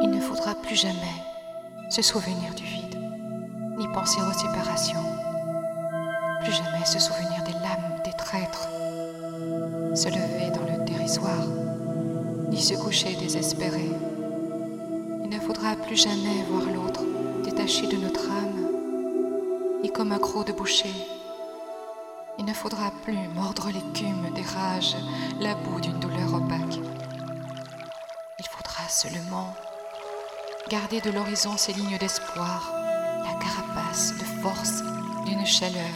Il ne faudra plus jamais se souvenir du vide, ni penser aux séparations, plus jamais se souvenir des lames des traîtres, se lever dans le dérisoire, ni se coucher désespéré. Il ne faudra plus jamais voir l'autre détaché de notre âme, ni comme un croc de boucher. Il ne faudra plus mordre l'écume des rages, la boue d'une douleur opaque. Il faudra seulement garder de l'horizon ces lignes d'espoir, la carapace de force d'une chaleur,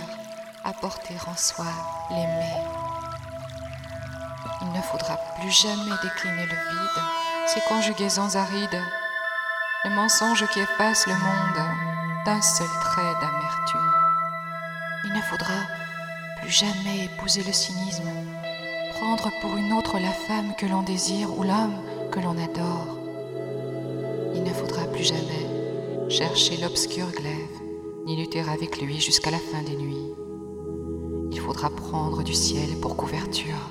apporter en soi l'aimer. Il ne faudra plus jamais décliner le vide, ces conjugaisons arides, le mensonge qui efface le monde d'un seul trait d'amertume. Il ne faudra plus jamais épouser le cynisme, prendre pour une autre la femme que l'on désire ou l'homme que l'on adore. Jamais chercher l'obscur glaive, ni lutter avec lui jusqu'à la fin des nuits. Il faudra prendre du ciel pour couverture,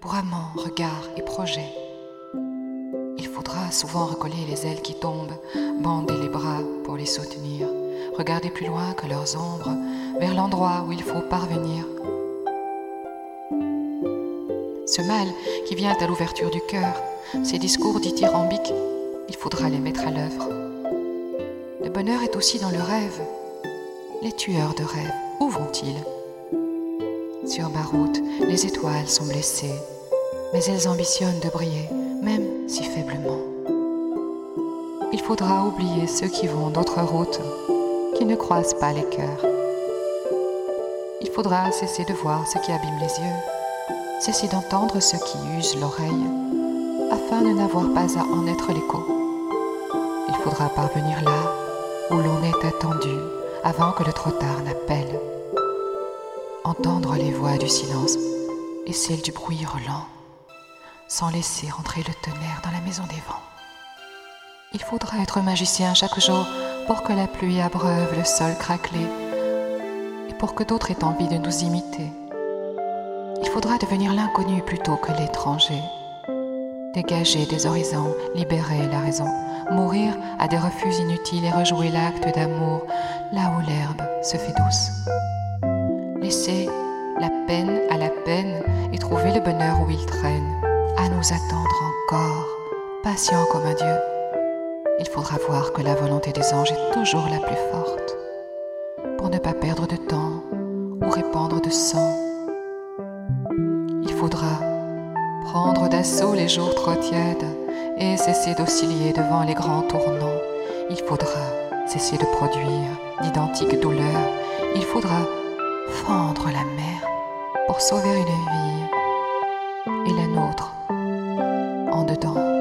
pour amant, regard et projet. Il faudra souvent recoller les ailes qui tombent, bander les bras pour les soutenir, regarder plus loin que leurs ombres, vers l'endroit où il faut parvenir. Ce mal qui vient à l'ouverture du cœur, ces discours dithyrambiques, il faudra les mettre à l'œuvre. Le bonheur est aussi dans le rêve. Les tueurs de rêves, où vont-ils? Sur ma route, les étoiles sont blessées, mais elles ambitionnent de briller, même si faiblement. Il faudra oublier ceux qui vont d'autres routes, qui ne croisent pas les cœurs. Il faudra cesser de voir ce qui abîme les yeux, cesser d'entendre ce qui use l'oreille, afin de n'avoir pas à en être l'écho. Il faudra parvenir là où l'on est attendu avant que le trop tard n'appelle. Entendre les voix du silence et celles du bruit hurlant, sans laisser entrer le tonnerre dans la maison des vents. Il faudra être magicien chaque jour pour que la pluie abreuve le sol craquelé et pour que d'autres aient envie de nous imiter. Il faudra devenir l'inconnu plutôt que l'étranger. Dégager des horizons, libérer la raison, mourir à des refus inutiles et rejouer l'acte d'amour là où l'herbe se fait douce. Laisser la peine à la peine et trouver le bonheur où il traîne, à nous attendre encore, patient comme un Dieu. Il faudra voir que la volonté des anges est toujours la plus forte, pour ne pas perdre de temps ou répandre de sang. Il faudra les jours trop tièdes et cesser d'osciller devant les grands tournants. Il faudra cesser de produire d'identiques douleurs. Il faudra fendre la mer pour sauver une vie et la nôtre en dedans.